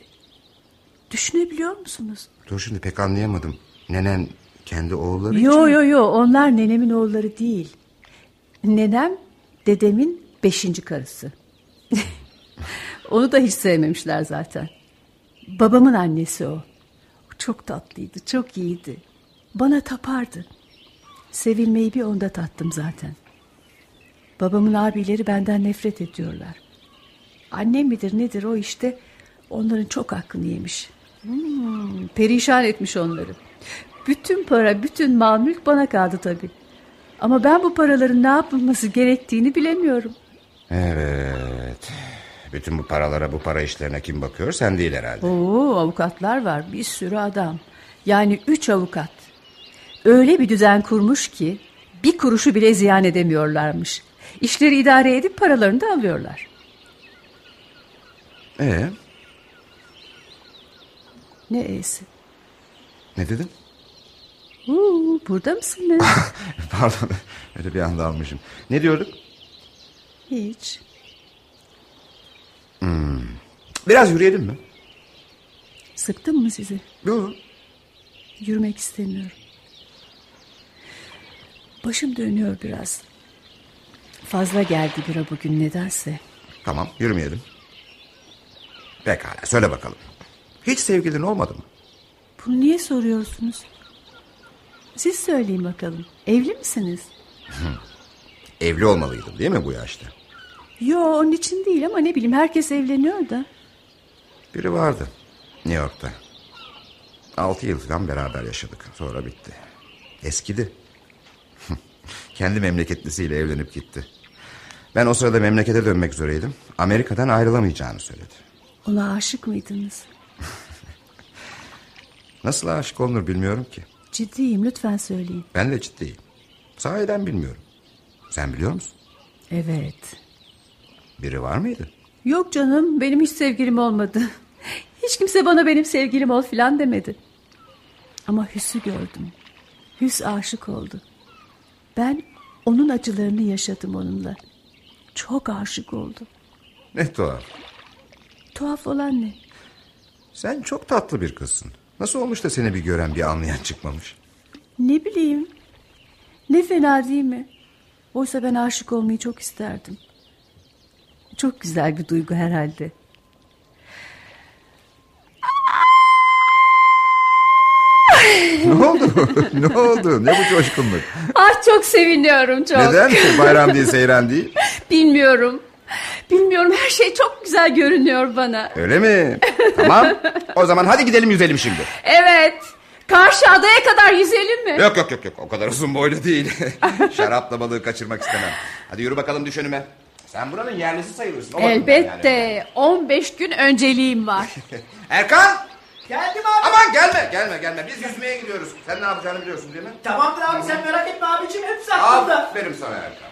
Düşünebiliyor musunuz? Dur şimdi pek anlayamadım. Nenen kendi oğulları Yo için... yo yo onlar nenemin oğulları değil. Nenem dedemin beşinci karısı. Onu da hiç sevmemişler zaten. Babamın annesi. O Çok tatlıydı, çok iyiydi. Bana tapardı. Sevilmeyi bir onda tattım zaten. Babamın abileri benden nefret ediyorlar. Annem midir nedir o işte onların çok hakkını yemiş. Hmm, perişan etmiş onları. Bütün para, bütün mal mülk bana kaldı tabii. Ama ben bu paraların ne yapılması gerektiğini bilemiyorum. Evet. Bütün bu paralara bu para işlerine kim bakıyor sen değil herhalde. Oo, avukatlar var, bir sürü adam. Yani üç avukat. Öyle bir düzen kurmuş ki bir kuruşu bile ziyan edemiyorlarmış. İşleri idare edip paralarını da alıyorlar. Ee, Ne e'si? ne dedin? Oo, burada mısınız? Pardon öyle bir anda almışım. Ne diyorduk? Hiç. Biraz yürüyelim mi? Sıktım mı sizi? Yok. Yürümek istemiyorum. Başım dönüyor biraz. Fazla geldi bira bugün nedense. Tamam yürümeyelim. Pekala söyle bakalım. Hiç sevgilin olmadı mı? Bunu niye soruyorsunuz? Siz söyleyin bakalım. Evli misiniz? Evli olmalıydın değil mi bu yaşta? Yo onun için değil ama ne bileyim herkes evleniyor da. Biri vardı New York'ta. Altı yıl falan beraber yaşadık. Sonra bitti. Eskidi. Kendi memleketlisiyle evlenip gitti. Ben o sırada memlekete dönmek üzereydim. Amerika'dan ayrılamayacağını söyledi. Ona aşık mıydınız? Nasıl aşık olunur bilmiyorum ki. Ciddiyim lütfen söyleyin. Ben de ciddiyim. Sahiden bilmiyorum. Sen biliyor musun? Evet. Biri var mıydı? Yok canım benim hiç sevgilim olmadı. Hiç kimse bana benim sevgilim ol filan demedi. Ama Hüs'ü gördüm. Hüs aşık oldu. Ben onun acılarını yaşadım onunla. Çok aşık oldu. Ne tuhaf. Tuhaf olan ne? Sen çok tatlı bir kızsın. Nasıl olmuş da seni bir gören bir anlayan çıkmamış? Ne bileyim. Ne fena değil mi? Oysa ben aşık olmayı çok isterdim. Çok güzel bir duygu herhalde. Ne oldu? ne oldu? Ne bu coşkunluk? Ah çok seviniyorum çok. Neden? Bayram değil, seyran değil. Bilmiyorum. Bilmiyorum her şey çok güzel görünüyor bana. Öyle mi? Tamam. O zaman hadi gidelim yüzelim şimdi. Evet. Karşı adaya kadar yüzelim mi? Yok yok yok yok. O kadar uzun boylu değil. Şarapla balığı kaçırmak istemem. Hadi yürü bakalım düş önüme. Sen buranın yerlisi sayılırsın. Elbette. yani. 15 gün önceliğim var. Erkan! Geldim abi. Aman gelme gelme gelme. Biz yüzmeye gidiyoruz. Sen ne yapacağını biliyorsun değil mi? Tamamdır abi sen merak etme abicim hepsi aklımda. Aferin sana Erkan.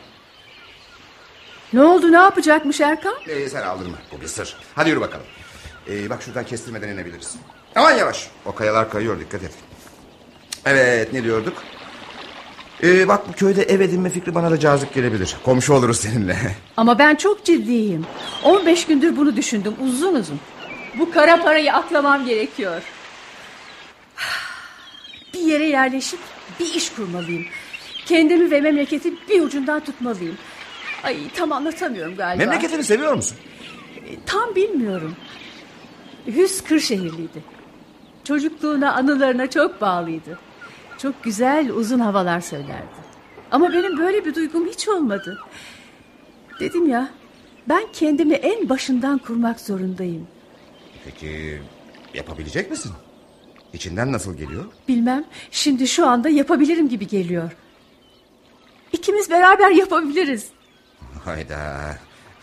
Ne oldu ne yapacakmış Erkan? Ee, sen aldırma. Bu bir sır. Hadi yürü bakalım. Ee, bak şuradan kestirmeden inebiliriz. Aman yavaş. O kayalar kayıyor dikkat et. Evet ne diyorduk? Ee, bak bu köyde ev edinme fikri bana da cazip gelebilir. Komşu oluruz seninle. Ama ben çok ciddiyim. 15 gündür bunu düşündüm uzun uzun. Bu kara parayı aklamam gerekiyor. Bir yere yerleşip bir iş kurmalıyım. Kendimi ve memleketi bir ucundan tutmalıyım. Ay tam anlatamıyorum galiba. Memleketini seviyor musun? Tam bilmiyorum. Hüs Kırşehirliydi. Çocukluğuna, anılarına çok bağlıydı. Çok güzel, uzun havalar söylerdi. Ama benim böyle bir duygum hiç olmadı. Dedim ya, ben kendimi en başından kurmak zorundayım. Peki yapabilecek misin? İçinden nasıl geliyor? Bilmem, şimdi şu anda yapabilirim gibi geliyor. İkimiz beraber yapabiliriz. Hayda.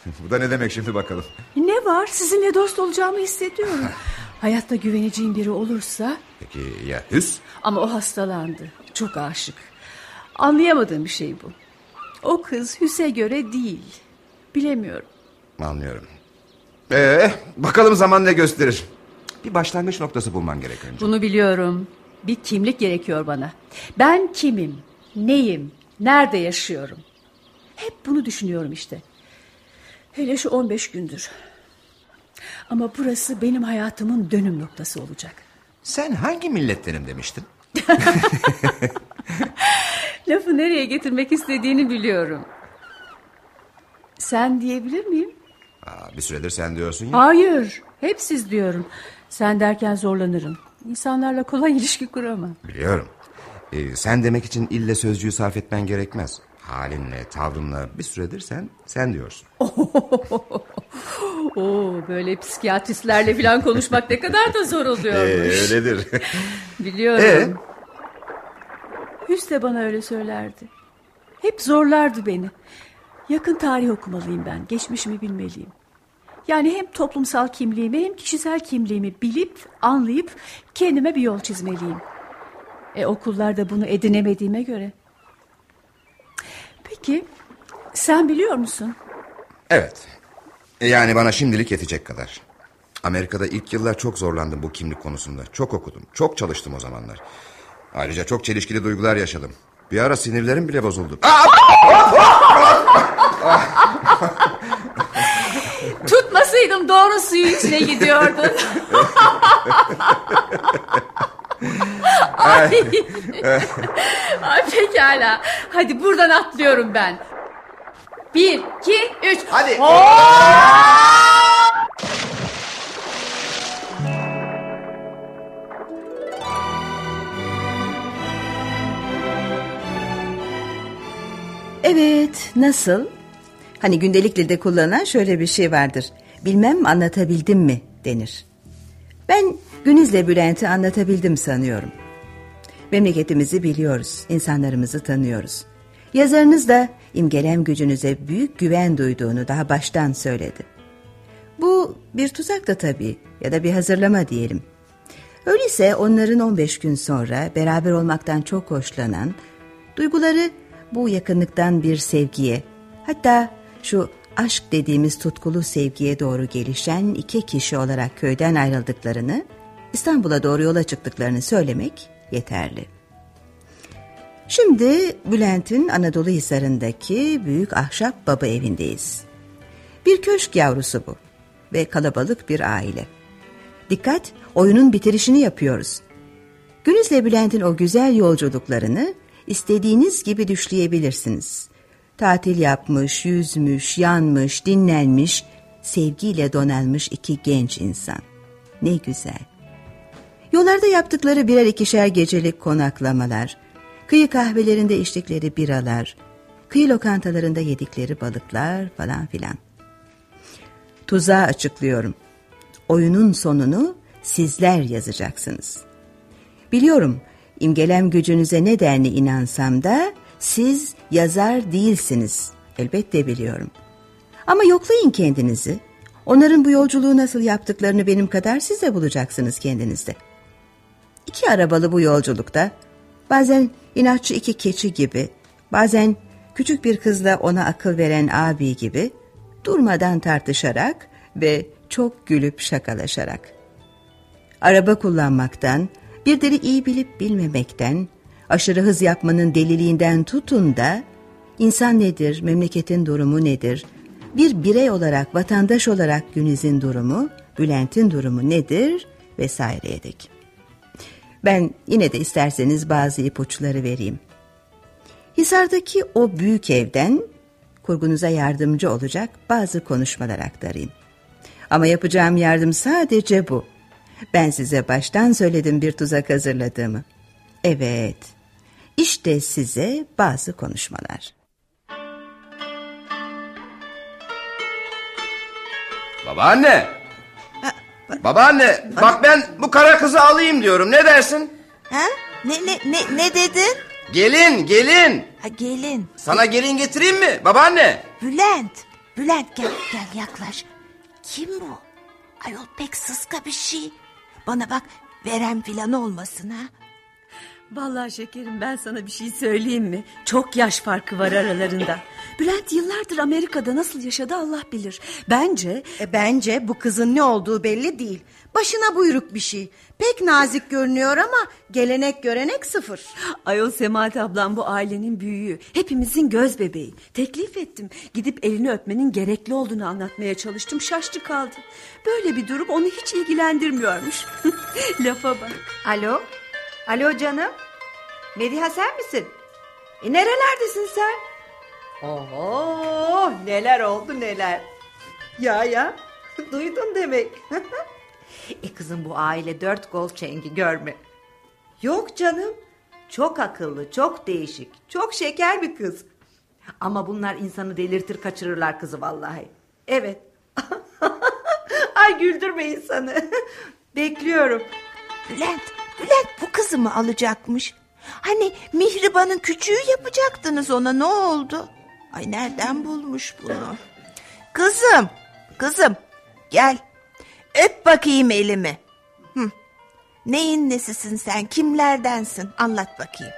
Bu da ne demek şimdi bakalım. Ne var? Sizinle dost olacağımı hissediyorum. Hayatta güveneceğim biri olursa Peki ya Hüs? Ama o hastalandı. Çok aşık. Anlayamadığım bir şey bu. O kız Hüs'e göre değil. Bilemiyorum. Anlıyorum. Ee, bakalım zaman ne gösterir. Bir başlangıç noktası bulman gerek önce. Bunu biliyorum. Bir kimlik gerekiyor bana. Ben kimim? Neyim? Nerede yaşıyorum? Hep bunu düşünüyorum işte. Hele şu 15 gündür. Ama burası benim hayatımın dönüm noktası olacak. Sen hangi millettenim demiştin? Lafı nereye getirmek istediğini biliyorum. Sen diyebilir miyim? Aa, bir süredir sen diyorsun ya. Hayır, hep siz diyorum. Sen derken zorlanırım. İnsanlarla kolay ilişki kuramam. Biliyorum. Ee, sen demek için ille sözcüğü sarf etmen gerekmez. Halinle, tavrınla bir süredir sen, sen diyorsun. Oo, böyle psikiyatristlerle falan konuşmak ne kadar da zor oluyormuş. öyledir. Biliyorum. Ee? Hüs de bana öyle söylerdi. Hep zorlardı beni. Yakın tarih okumalıyım ben. Geçmişimi bilmeliyim. Yani hem toplumsal kimliğimi hem kişisel kimliğimi bilip anlayıp kendime bir yol çizmeliyim. E okullarda bunu edinemediğime göre. Peki sen biliyor musun? evet. E, Yani bana şimdilik yetecek kadar. Amerika'da ilk yıllar çok zorlandım bu kimlik konusunda. Çok okudum, çok çalıştım o zamanlar. Ayrıca çok çelişkili duygular yaşadım. Bir ara sinirlerim bile bozuldu. Tutmasaydım doğru suyu içine gidiyordun. Ay. Ay pekala. Hadi buradan atlıyorum ben. Bir, iki, üç. Hadi. Evet, nasıl? Hani gündelik dilde kullanılan şöyle bir şey vardır. Bilmem anlatabildim mi denir. Ben Güniz'le Bülent'i anlatabildim sanıyorum. Memleketimizi biliyoruz, insanlarımızı tanıyoruz. Yazarınız da imgelem gücünüze büyük güven duyduğunu daha baştan söyledi. Bu bir tuzak da tabii ya da bir hazırlama diyelim. Öyleyse onların 15 gün sonra beraber olmaktan çok hoşlanan, duyguları bu yakınlıktan bir sevgiye, hatta şu aşk dediğimiz tutkulu sevgiye doğru gelişen iki kişi olarak köyden ayrıldıklarını, İstanbul'a doğru yola çıktıklarını söylemek yeterli. Şimdi Bülent'in Anadolu Hisarı'ndaki büyük ahşap baba evindeyiz. Bir köşk yavrusu bu ve kalabalık bir aile. Dikkat, oyunun bitirişini yapıyoruz. Günüz'le Bülent'in o güzel yolculuklarını istediğiniz gibi düşleyebilirsiniz. Tatil yapmış, yüzmüş, yanmış, dinlenmiş, sevgiyle donanmış iki genç insan. Ne güzel. Yollarda yaptıkları birer ikişer gecelik konaklamalar, kıyı kahvelerinde içtikleri biralar, kıyı lokantalarında yedikleri balıklar falan filan. Tuzağı açıklıyorum. Oyunun sonunu sizler yazacaksınız. Biliyorum imgelem gücünüze ne denli inansam da siz yazar değilsiniz. Elbette biliyorum. Ama yoklayın kendinizi. Onların bu yolculuğu nasıl yaptıklarını benim kadar siz de bulacaksınız kendinizde. İki arabalı bu yolculukta bazen inatçı iki keçi gibi, bazen küçük bir kızla ona akıl veren abi gibi durmadan tartışarak ve çok gülüp şakalaşarak. Araba kullanmaktan, bir iyi bilip bilmemekten, aşırı hız yapmanın deliliğinden tutun da insan nedir, memleketin durumu nedir, bir birey olarak, vatandaş olarak Güniz'in durumu, Bülent'in durumu nedir vesaireye dek. Ben yine de isterseniz bazı ipuçları vereyim. Hisar'daki o büyük evden kurgunuza yardımcı olacak bazı konuşmalar aktarayım. Ama yapacağım yardım sadece bu. Ben size baştan söyledim bir tuzak hazırladığımı. Evet, işte size bazı konuşmalar. Babaanne. Babaanne bak ben bu kara kızı alayım diyorum ne dersin? Ha? Ne ne ne ne dedin? Gelin gelin. Ha gelin. Sana gelin getireyim mi babaanne? Bülent. Bülent gel gel yaklaş. Kim bu? Ayol pek sıska bir şey. Bana bak veren filan olmasın ha. Vallahi şekerim ben sana bir şey söyleyeyim mi? Çok yaş farkı var aralarında. Bülent yıllardır Amerika'da nasıl yaşadı Allah bilir. Bence... E, bence bu kızın ne olduğu belli değil. Başına buyruk bir şey. Pek nazik görünüyor ama gelenek görenek sıfır. Ayol Semahat ablam bu ailenin büyüğü. Hepimizin göz bebeği. Teklif ettim. Gidip elini öpmenin gerekli olduğunu anlatmaya çalıştım. Şaştı kaldı. Böyle bir durum onu hiç ilgilendirmiyormuş. Lafa bak. Alo? Alo canım? Mediha sen misin? E nerelerdesin sen? Oho neler oldu neler. Ya ya duydun demek. e kızım bu aile dört gol çengi görme. Yok canım çok akıllı çok değişik çok şeker bir kız. Ama bunlar insanı delirtir kaçırırlar kızı vallahi. Evet. Ay güldürme insanı. Bekliyorum. Bülent. Bülent bu kızı mı alacakmış? Hani Mihriban'ın küçüğü yapacaktınız ona ne oldu? Ay nereden bulmuş bunu? Kızım, kızım gel. Öp bakayım elimi. Hı. Neyin nesisin sen? Kimlerdensin? Anlat bakayım.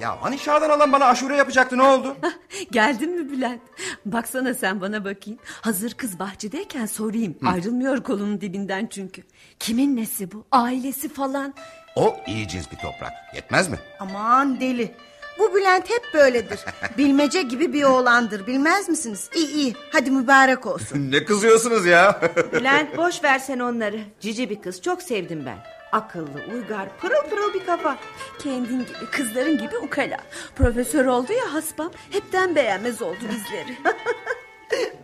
Ya hani şahdan alan bana aşure yapacaktı ne oldu? Geldin mi Bülent? Baksana sen bana bakayım. Hazır kız bahçedeyken sorayım. Hı. Ayrılmıyor kolunun dibinden çünkü. Kimin nesi bu? Ailesi falan. O iyi cins bir toprak. Yetmez mi? Aman deli. Bu Bülent hep böyledir. Bilmece gibi bir oğlandır bilmez misiniz? İyi iyi hadi mübarek olsun. ne kızıyorsunuz ya? Bülent boş versen onları. Cici bir kız çok sevdim ben. Akıllı, uygar, pırıl pırıl bir kafa. Kendin gibi, kızların gibi ukala. Profesör oldu ya hasbam. Hepten beğenmez oldu bizleri.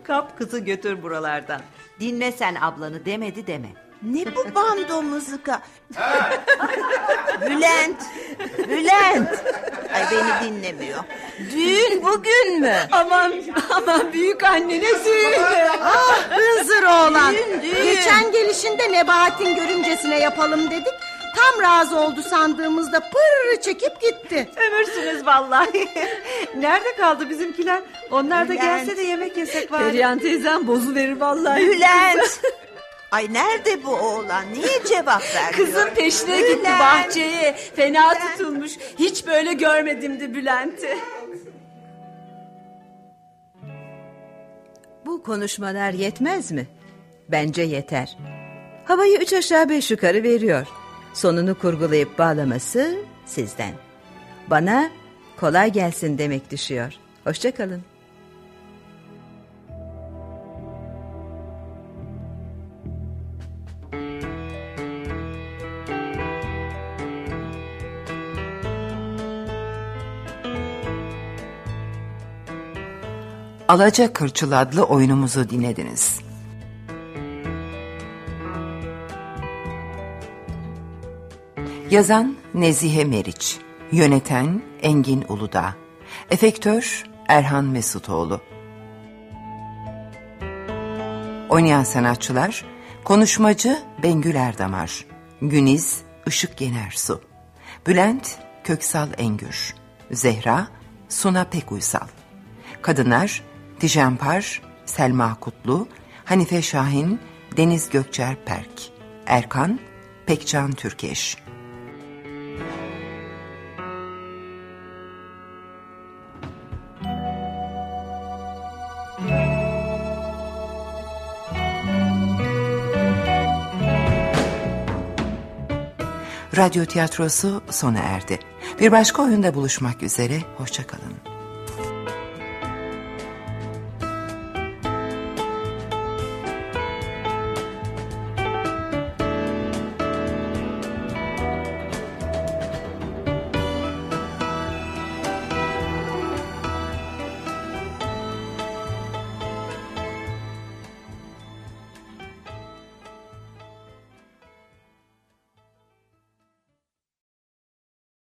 Kap kızı götür buralardan. Dinle sen ablanı demedi deme. Ne bu bando mızıka? Bülent, Bülent. Ay beni dinlemiyor. Düğün bugün mü? Aman, aman büyük annene düğün. Ah hınzır oğlan. Düğün, düğün. Geçen gelişinde Nebahat'in görümcesine yapalım dedik. Tam razı oldu sandığımızda pırrı çekip gitti. Ömürsünüz vallahi. Nerede kaldı bizimkiler? Onlar da gelse de yemek yesek var. Perihan teyzem bozu verir vallahi. Bülent. Ay nerede bu oğlan? Niye cevap vermiyor? Kızın peşine Bülent. gitti bahçeye. Fena Bülent. tutulmuş. Hiç böyle görmedimdi Bülent'i. Bu konuşmalar yetmez mi? Bence yeter. Havayı üç aşağı beş yukarı veriyor. Sonunu kurgulayıp bağlaması sizden. Bana kolay gelsin demek düşüyor. Hoşçakalın. Alaca Kırçıl adlı oyunumuzu dinlediniz. Yazan Nezihe Meriç, yöneten Engin Uludağ, efektör Erhan Mesutoğlu. Oynayan sanatçılar, konuşmacı Bengül Erdamar, Güniz Işık Yenersu, Bülent Köksal Engür, Zehra Suna Pekuysal, Kadınlar Tijenpar, Selma Kutlu, Hanife Şahin, Deniz Gökçer Perk, Erkan, Pekcan Türkeş. Radyo tiyatrosu sona erdi. Bir başka oyunda buluşmak üzere, hoşçakalın.